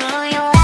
You. your